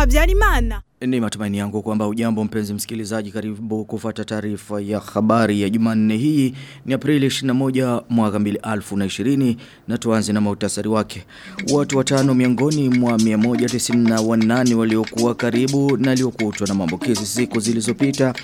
Habyarimana. Ni matumaini yangu kwamba ujambo mpenzi msikilizaji karibu kufata taarifa ya habari ya Jumanne hii ni Aprili 21 mwaka 2020 na tuanze na mautasari wake. Watu watano miongoni mwa 198 waliokuwa karibu na waliokutwa na maambukizi siku zilizopita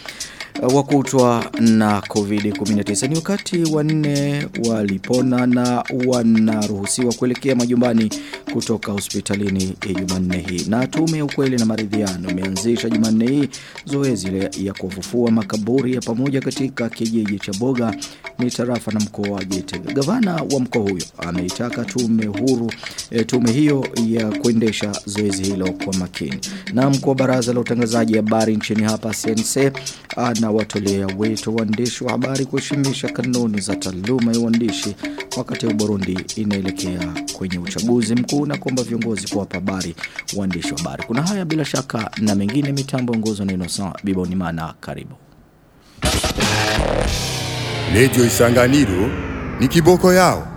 wakutwa na COVID-19 ni wakati wanne walipona na wanaruhusiwa kuelekea majumbani kutoka hospitalini Jumanne hii. Na tume ya ukweli na maridhiano imeanzisha Jumanne hii zoezi ya kufufua makaburi ya pamoja katika kijiji cha Boga ni tarafa na mkoa wa Gitega. Gavana wa mkoa huyo ameitaka tume huru e, tume hiyo ya kuendesha zoezi hilo kwa makini. Na mkuu wa baraza la utangazaji habari nchini hapa CNC anawatolea wito waandishi wa habari kuheshimisha kanuni za taaluma ya uandishi wakati Burundi inaelekea kwenye uchaguzi mkuu na kuomba viongozi kuwapa habari waandishi wa habari. Kuna haya bila shaka na mengine mitambo ongozwa na Innocent Bibonimana karibu. Radio Isanganiro ni kiboko yao.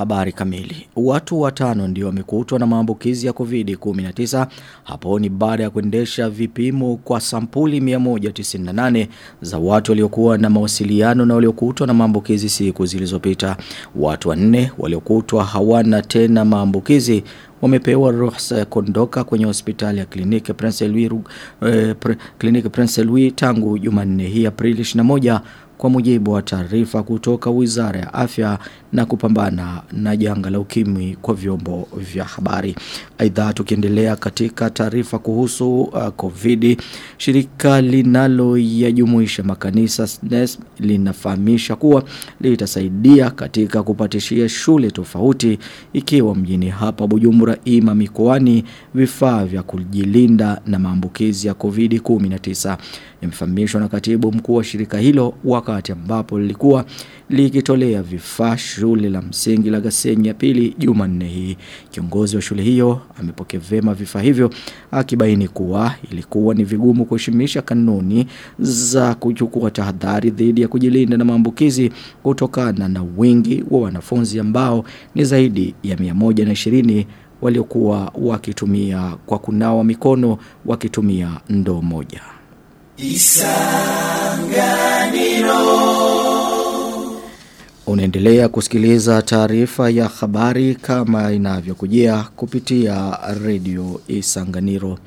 Habari kamili. Watu watano ndio wamekutwa na maambukizi ya COVID-19 hapo ni baada ya kuendesha vipimo kwa sampuli 198 za watu waliokuwa na mawasiliano na waliokutwa na maambukizi siku zilizopita. Watu wanne waliokutwa hawana tena maambukizi wamepewa ruhusa ya kuondoka kwenye hospitali ya kliniki Prince Louis eh, kliniki Prince Louis tangu Jumanne hii Aprili 21 kwa mujibu wa taarifa kutoka Wizara ya Afya na kupambana na janga la ukimwi kwa vyombo vya habari. Aidha tukiendelea katika taarifa kuhusu uh, COVID, shirika linalo yajumuisha makanisa SNES linafahamisha kuwa litasaidia katika kupatishia shule tofauti ikiwa mjini hapa Bujumbura ima mikoani vifaa vya kujilinda na maambukizi ya COVID-19. Imefahamishwa na katibu mkuu wa shirika hilo wakati ambapo lilikuwa likitolea vifaa shule la msingi la Gasenyi ya pili Jumanne hii. Kiongozi wa shule hiyo amepokea vema vifaa hivyo akibaini kuwa ilikuwa ni vigumu kuheshimisha kanuni za kuchukua tahadhari dhidi ya kujilinda na maambukizi kutokana na wingi wa wanafunzi ambao ni zaidi ya 120 waliokuwa wakitumia kwa kunawa mikono wakitumia ndoo moja. Isanganiro Unaendelea kusikiliza taarifa ya habari kama inavyokujia kupitia redio Isanganiro.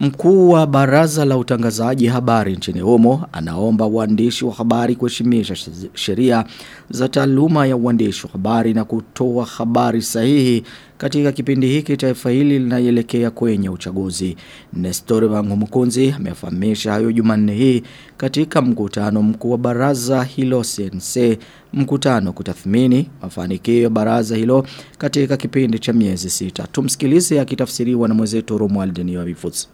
Mkuu wa baraza la utangazaji habari nchini humo anaomba waandishi wa habari kuheshimisha sheria za taaluma ya uandishi wa habari na kutoa habari sahihi katika kipindi hiki taifa hili linaelekea kwenye uchaguzi. Nestor Bangumukunzi amefahamisha hayo Jumanne hii katika mkutano mkuu wa baraza hilo CNC mkutano kutathmini mafanikio ya baraza hilo katika kipindi cha miezi sita. Tumsikilize akitafsiriwa na mwenzetu Romuald Niyobivuze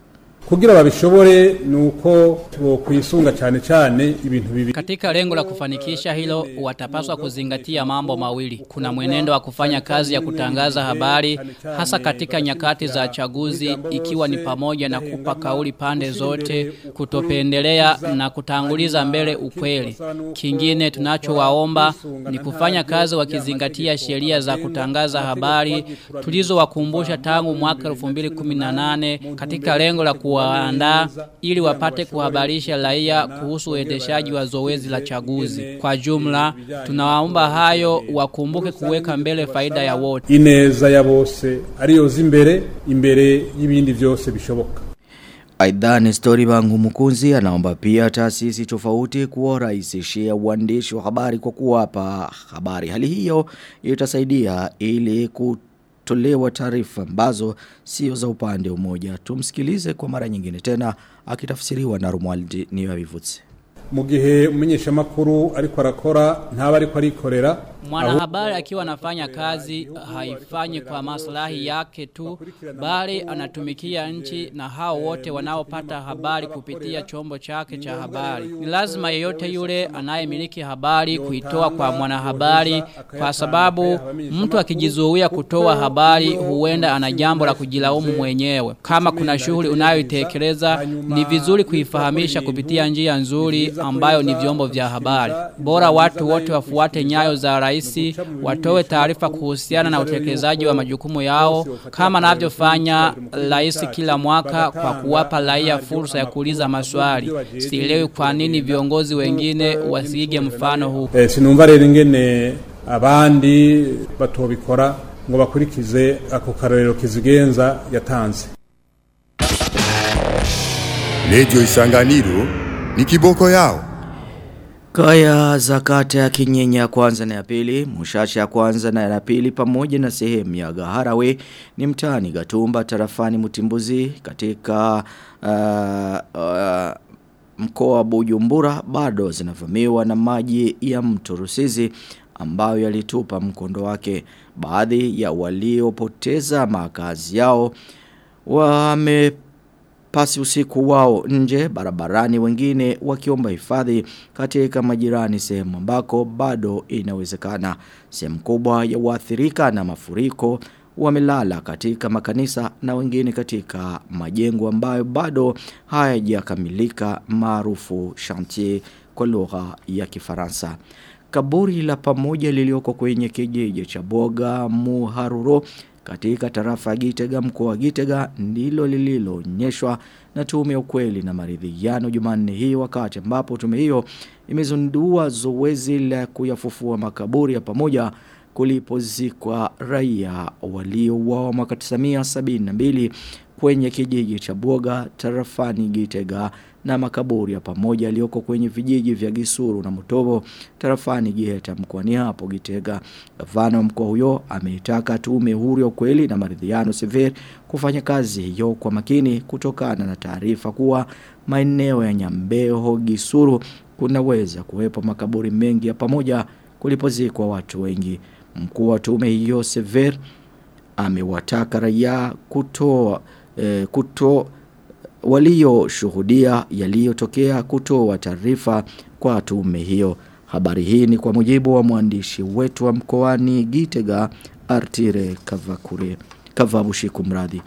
kugira babishobore nuko kwisunga cyane cyane ibintu bibi Katika lengo la kufanikisha hilo watapaswa kuzingatia mambo mawili. Kuna mwenendo wa kufanya kazi ya kutangaza habari hasa katika nyakati za chaguzi ikiwa ni pamoja na kupa kauli pande zote, kutopendelea na kutanguliza mbele ukweli. Kingine tunachowaomba ni kufanya kazi wakizingatia sheria za kutangaza habari tulizowakumbusha tangu mwaka 2018 katika lengo la kuwaandaa ili wapate kuhabarisha raia kuhusu uendeshaji wa zoezi la chaguzi. Kwa jumla, tunawaomba hayo wakumbuke kuweka mbele faida ya wote. ineza ya bose ariyo zimbere imbere y'ibindi vyose bishoboka Aidha Nestori Bangu Mukunzi anaomba pia taasisi tofauti kuwarahisishia uandishi wa habari kwa kuwapa habari. Hali hiyo itasaidia ili kutolewa taarifa ambazo sio za upande umoja. Tumsikilize kwa mara nyingine tena akitafsiriwa na Romuald Niyabivutse. mu gihe umumenyeshamakuru ariko arakora ntaba ariko arikorera Mwanahabari akiwa anafanya kazi haifanyi kwa maslahi yake tu bali anatumikia nchi na hao wote wanaopata habari kupitia chombo chake cha habari. Ni lazima yeyote yule anayemiliki habari kuitoa kwa mwanahabari kwa sababu mtu akijizuia kutoa habari huenda ana jambo la kujilaumu mwenyewe. Kama kuna shughuli unayoitekeleza ni vizuri kuifahamisha kupitia njia nzuri ambayo ni vyombo vya habari. Bora watu wote wafuate nyayo za rais watoe taarifa kuhusiana na utekelezaji wa majukumu yao kama anavyofanya rais kila mwaka kwa kuwapa raia fursa ya kuuliza maswali. Sielewi kwa nini viongozi wengine wasiige mfano huu. Eh, sinumva rero ingene abandi batobikora ngo bakurikize ako karorero kizigenza yatanze Radio Isanganiro ni kiboko yao. Kaya za kata ya kinyenye ya kwanza na ya pili, Mushasha ya kwanza na ya pili pamoja na sehemu ya Gaharawe ni mtaani Gatumba tarafani Mutimbuzi katika uh, uh, mkoa wa Bujumbura bado zinavamiwa na maji ya mto Rusizi ambayo yalitupa mkondo wake. Baadhi ya waliopoteza makazi yao wame pasi usiku wao nje barabarani wengine wakiomba hifadhi katika majirani sehemu ambako bado inawezekana. Sehemu kubwa ya waathirika na mafuriko wamelala katika makanisa na wengine katika majengo ambayo bado hayajakamilika maarufu chantier kwa lugha ya Kifaransa. Kaburi la pamoja lilioko kwenye kijiji cha Boga Muharuro katika tarafa ya Gitega mkoa wa Gitega ndilo lililoonyeshwa na tume ya ukweli na maridhiano Jumanne hii wakati ambapo tume hiyo imezundua zoezi la kuyafufua makaburi ya pamoja kulipozikwa raia waliouawa mwaka 1972 kwenye kijiji cha Boga tarafani Gitega na makaburi ya pamoja yaliyoko kwenye vijiji vya Gisuru na Mutobo tarafani Giheta mkoani hapo Gitega. Gavana wa mkoa huyo ameitaka tume huru ya ukweli na maridhiano Sever kufanya kazi hiyo kwa makini kutokana na taarifa kuwa maeneo ya Nyambeho Gisuru kunaweza kuwepo makaburi mengi ya pamoja kulipozikwa watu wengi. Mkuu wa tume hiyo Sever amewataka raia kutoa eh, kuto walioshuhudia yaliyotokea kutoa taarifa kwa tume hiyo. Habari hii ni kwa mujibu wa mwandishi wetu wa mkoani Gitega Artire Kavakure Kavabushiku mradhi.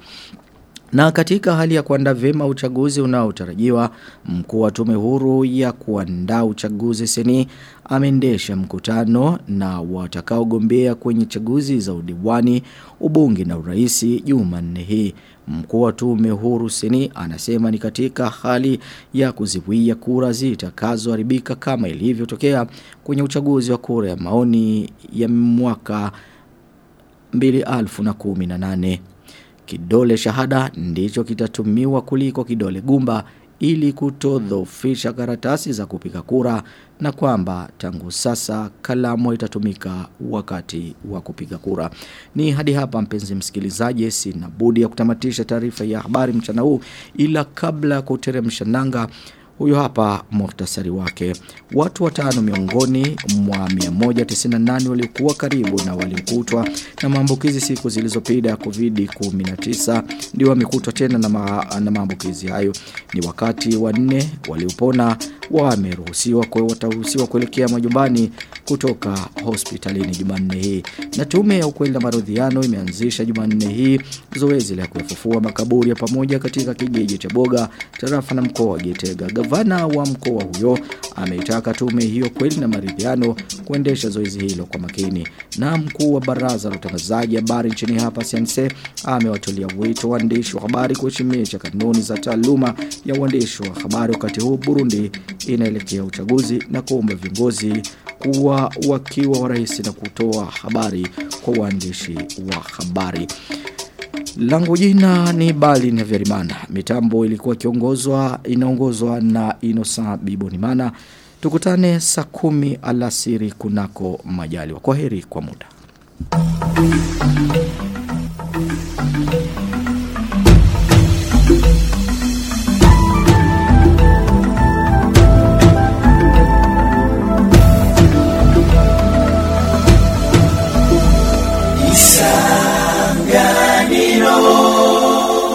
Na katika hali ya kuandaa vema uchaguzi unaotarajiwa, mkuu wa tume huru ya kuandaa uchaguzi seni ameendesha mkutano na watakaogombea kwenye chaguzi za udiwani, ubunge na uraisi Jumanne hii. Mkuu wa tume huru seni anasema ni katika hali ya kuziwia kura zitakazoharibika kama ilivyotokea kwenye uchaguzi wa kura ya maoni ya mwaka 2018. Kidole shahada ndicho kitatumiwa kuliko kidole gumba ili kutodhofisha karatasi za kupiga kura na kwamba tangu sasa kalamu itatumika wakati wa kupiga kura. Ni hadi hapa mpenzi msikilizaji sina budi ya kutamatisha taarifa ya habari mchana huu ila kabla ya kuteremsha nanga Huyo hapa muhtasari wake. Watu watano miongoni mwa 198 waliokuwa karibu na waliokutwa na maambukizi siku zilizopita ya COVID-19 ndio wamekutwa tena na, ma, na maambukizi hayo. Ni wakati wanne waliopona wameruhusiwa kwa wataruhusiwa kuelekea majumbani kutoka hospitalini Jumanne hii. Na tume ya ukweli na maridhiano imeanzisha Jumanne hii zoezi la kufufua makaburi ya pamoja katika kijiji cha Boga, tarafa na mkoa wa Gitega. Gavana wa mkoa huyo ameitaka tume hiyo kweli na maridhiano kuendesha zoezi hilo kwa makini. Na mkuu wa baraza la utangazaji habari nchini hapa CNC amewatolea wito waandishi wa habari kuheshimisha kanuni za taaluma ya uandishi wa habari wakati huu Burundi inaelekea uchaguzi na kuomba viongozi kuwa wakiwa warahisi na kutoa habari kwa waandishi wa habari. Langu jina ni Bali na Verimana. Mitambo ilikuwa kiongozwa inaongozwa na Inosa Bibonimana. Tukutane saa kumi alasiri kunako majaliwa. Kwa heri kwa muda.